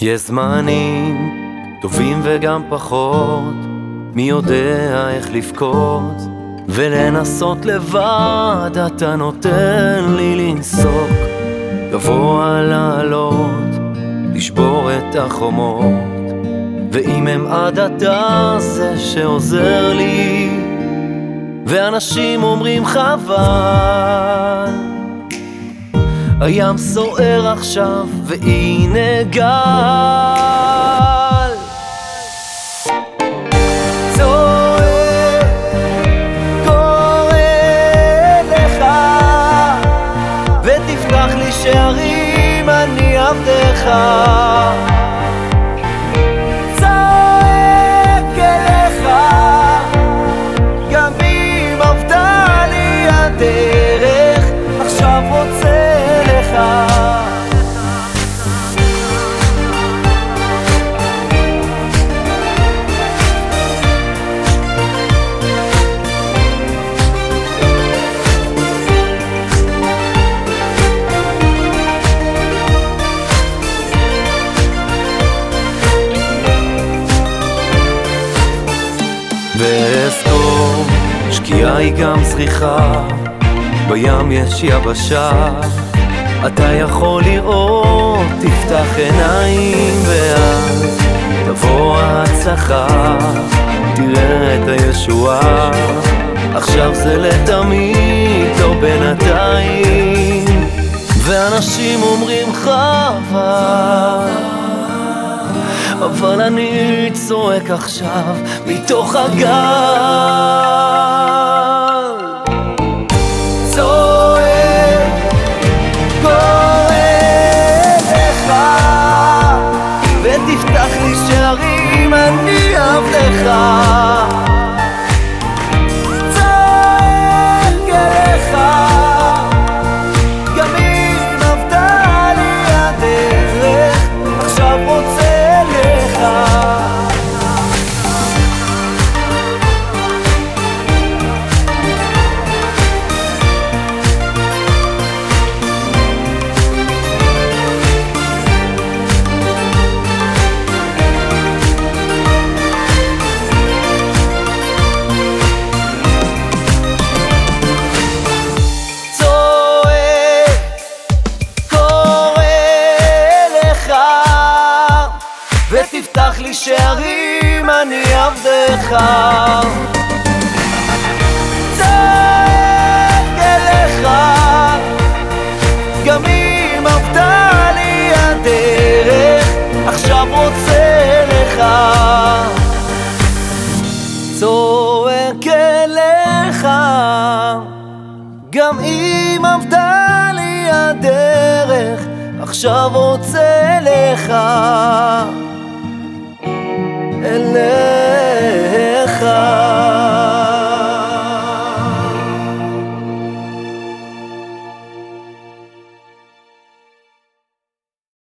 יש זמנים טובים וגם פחות, מי יודע איך לבכות ולנסות לבד, אתה נותן לי לנסוק, גבוה לעלות, לשבור את החומות, ואם הם עד אתה זה שעוזר לי, ואנשים אומרים חבל. הים סוער עכשיו, והנה גל. צועק, קורא לך, ותפתח לי שערים, אני עבדך. רוצה. ואזכור, שקיעה היא גם זריחה, בים יש יבשה, אתה יכול לראות, תפתח עיניים ואז תבוא ההצלחה, תראה את הישועה, עכשיו זה לתמיד, לא בינתיים, ואנשים אומרים חבל אבל אני צועק עכשיו מתוך הגל שערים, אני עבדך צועק שערים, אני עבדך. צועק אליך, גם אם אבדה לי הדרך, עכשיו רוצה לך. צועק אליך גם אם אבדה לי הדרך, עכשיו רוצה לך